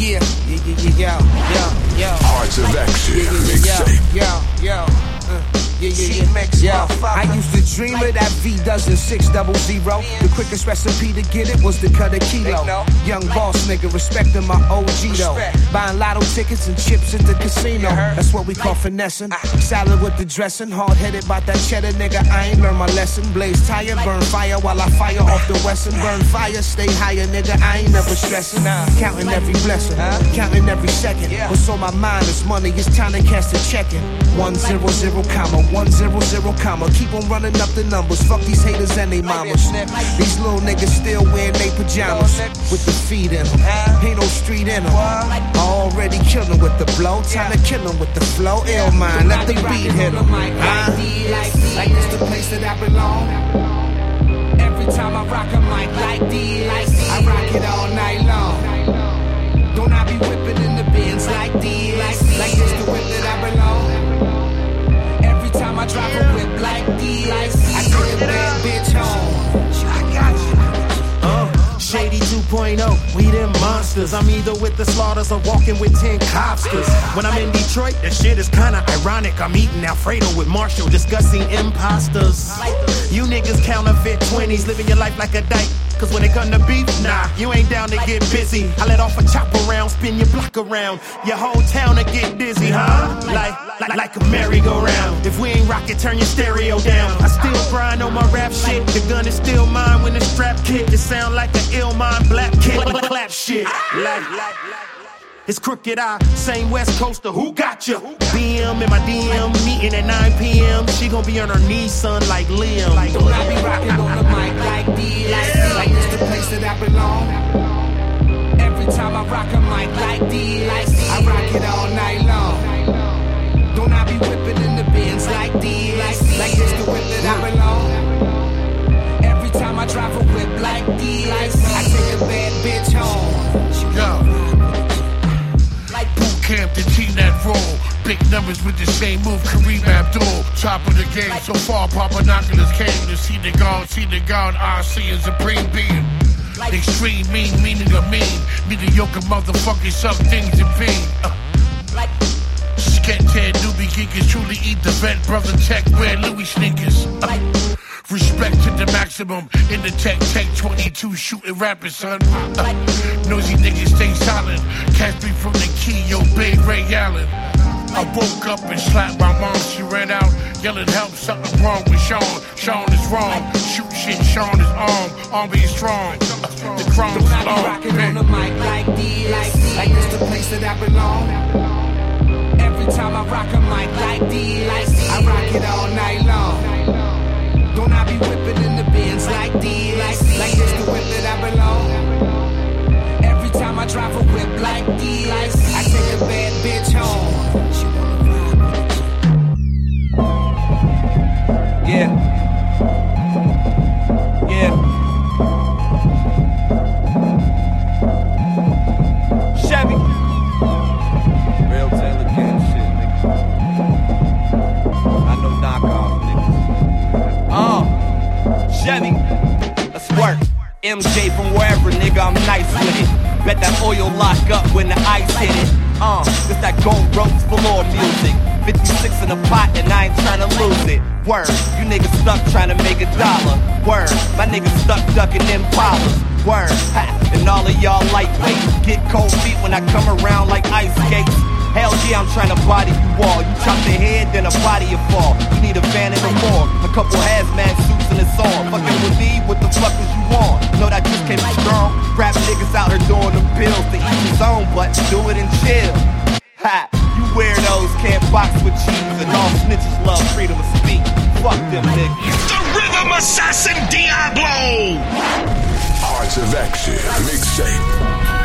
Yeah, yeah, yeah, yeah, yeah, yeah. Hearts of Action Yeah, yeah, yeah. Uh, yeah, yeah, yeah. I used to dream of that V dozen six double zero. The quickest recipe to get it was to cut a kilo. Young boss nigga, respecting my OG though. Buying lotto tickets and chips at the casino. That's what we call finessing. Salad with the dressing. Hard headed about that cheddar nigga. I ain't learned my lesson. Blaze tire, burn fire while I fire off the Western. Burn fire, stay higher, nigga. I ain't never stressing. Counting every blessing, counting every second. What's on my mind is money. It's time to cast a check in. One zero zero comma, one zero zero comma. Keep on running up the numbers. Fuck these haters and they mamas. These little niggas still wearing they pajamas with the feet in them. Ain't no street in them. I already killed 'em with the blow. Time to kill 'em with the flow. Ill mind, let the beat hit 'em. Huh? Like this the place that I belong. Every time I rock a mic like this, I rock it all 2.0, we them monsters. I'm either with the slaughters or walking with 10 copsters. When I'm in Detroit, the shit is kinda ironic. I'm eating Alfredo with Marshall, discussing imposters. You niggas counterfeit 20s, living your life like a dyke. Cause when it come to beef, nah, you ain't down to get busy. I let off a chop around, spin your block around. Your whole town to get dizzy, huh? Like, like, like a merry-go-round. If we ain't rock it, turn your stereo down. I still grind on my rap shit. The gun is still mine when the strap kick. It sound like an ill mind it's crooked eye, same West Coaster. Who got you? BM in my DM, meeting at 9 p.m. She gon' be on her knees, son, like Liam. Like, Don't I be rocking on the mic like this? Like this the place that I belong. Every time I rock a mic like this, I rock it all night long. Don't I be whipping in the bins like this? With the same move, Kareem Abdul. Top of the game, so far, Papa Binoculars came to see the God, see the God, I see a supreme being. Extreme mean, meaning of mean. Mediocre motherfuckers, some things in vain. Uh. Newbie geekers truly eat the vet, brother tech, wear Louis sneakers. Uh. Respect to the maximum in the tech, tech 22 shooting rappers, son. Uh. Nosy niggas stay silent. Catch me from the key, yo, Big Ray Allen. I woke up and slapped my mom. She ran out, yelling, help, something wrong with Sean. Sean is wrong. Shoot shit, Sean is armed. Arm be strong. The crumbs Don't I be long. rocking on the mic like this? Like this like this the place that I belong. Every time I rock a mic like this, like this, I rock it all night MJ from wherever, nigga, I'm nice with it. Bet that oil lock up when the ice hit it. Uh, it's that gold ropes velour music. 56 in the pot and I ain't tryna lose it. Word, you niggas stuck tryna make a dollar. Word, my niggas stuck ducking them pollers. Word, ha, and all of y'all lightweight. Get cold feet when I come around like ice skates. Hell yeah, I'm trying to body you all. You chop the head, then a body you fall. You need a van in the morgue, a couple hazmat suits it's on. Fucking with me, what the fuck is you on? Know that just came strong. Rap niggas out here doing the pills to each his own, but do it and chill. Ha, you weirdos can't box with cheese, and all snitches love freedom of speech. Fuck them niggas. The Rhythm Assassin Diablo! Hearts of Action mixtape.